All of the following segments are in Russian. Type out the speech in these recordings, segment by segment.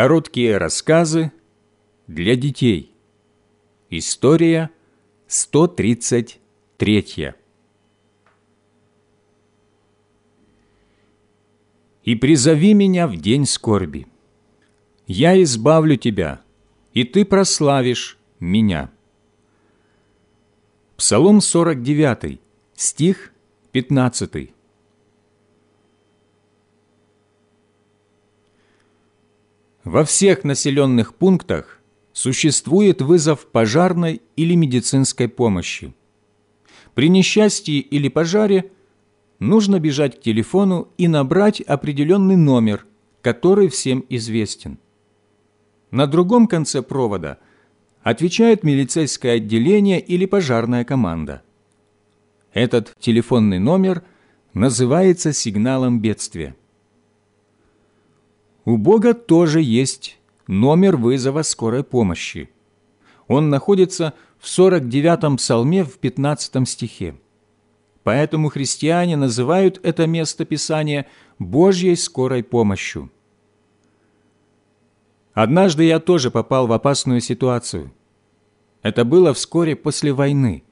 Короткие рассказы для детей. История 133. «И призови меня в день скорби. Я избавлю тебя, и ты прославишь меня». Псалом 49, стих 15. Во всех населенных пунктах существует вызов пожарной или медицинской помощи. При несчастье или пожаре нужно бежать к телефону и набрать определенный номер, который всем известен. На другом конце провода отвечает милицейское отделение или пожарная команда. Этот телефонный номер называется сигналом бедствия. У Бога тоже есть номер вызова скорой помощи. Он находится в 49-м псалме в 15 стихе. Поэтому христиане называют это место Писания Божьей скорой помощью. Однажды я тоже попал в опасную ситуацию. Это было вскоре после войны.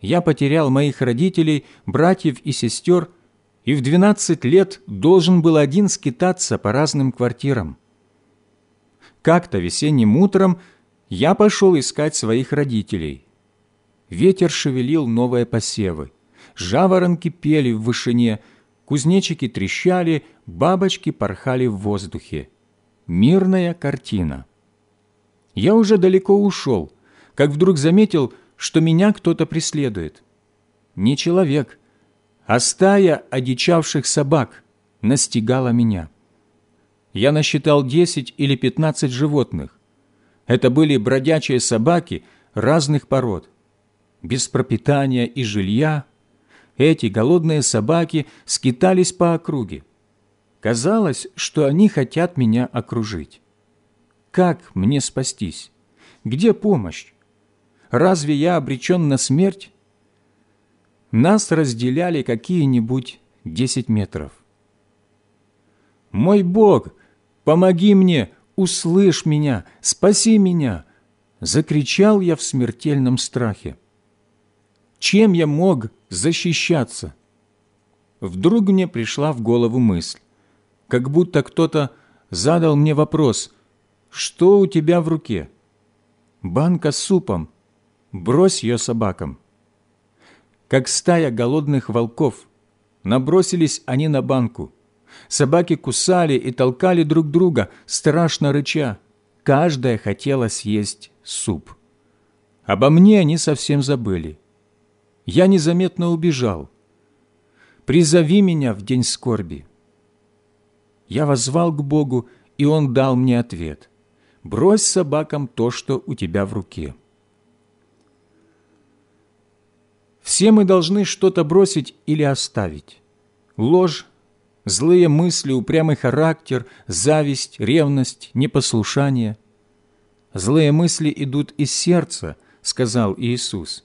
Я потерял моих родителей, братьев и сестер и в 12 лет должен был один скитаться по разным квартирам. Как-то весенним утром я пошел искать своих родителей. Ветер шевелил новые посевы, жаворонки пели в вышине, кузнечики трещали, бабочки порхали в воздухе. Мирная картина. Я уже далеко ушел, как вдруг заметил, что меня кто-то преследует. Не человек, а стая одичавших собак настигала меня. Я насчитал десять или пятнадцать животных. Это были бродячие собаки разных пород. Без пропитания и жилья эти голодные собаки скитались по округе. Казалось, что они хотят меня окружить. Как мне спастись? Где помощь? Разве я обречен на смерть? Нас разделяли какие-нибудь десять метров. «Мой Бог, помоги мне, услышь меня, спаси меня!» Закричал я в смертельном страхе. Чем я мог защищаться? Вдруг мне пришла в голову мысль, как будто кто-то задал мне вопрос, «Что у тебя в руке?» «Банка с супом. Брось ее собакам» как стая голодных волков. Набросились они на банку. Собаки кусали и толкали друг друга, страшно рыча. Каждая хотела съесть суп. Обо мне они совсем забыли. Я незаметно убежал. «Призови меня в день скорби». Я возвал к Богу, и Он дал мне ответ. «Брось собакам то, что у тебя в руке». Все мы должны что-то бросить или оставить. Ложь, злые мысли, упрямый характер, зависть, ревность, непослушание. Злые мысли идут из сердца, сказал Иисус.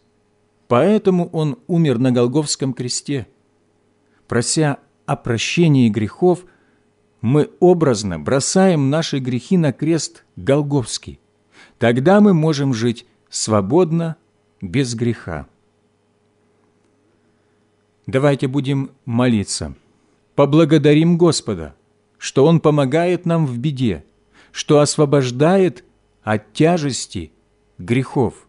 Поэтому Он умер на Голговском кресте. Прося о прощении грехов, мы образно бросаем наши грехи на крест Голговский. Тогда мы можем жить свободно, без греха. Давайте будем молиться. Поблагодарим Господа, что Он помогает нам в беде, что освобождает от тяжести грехов.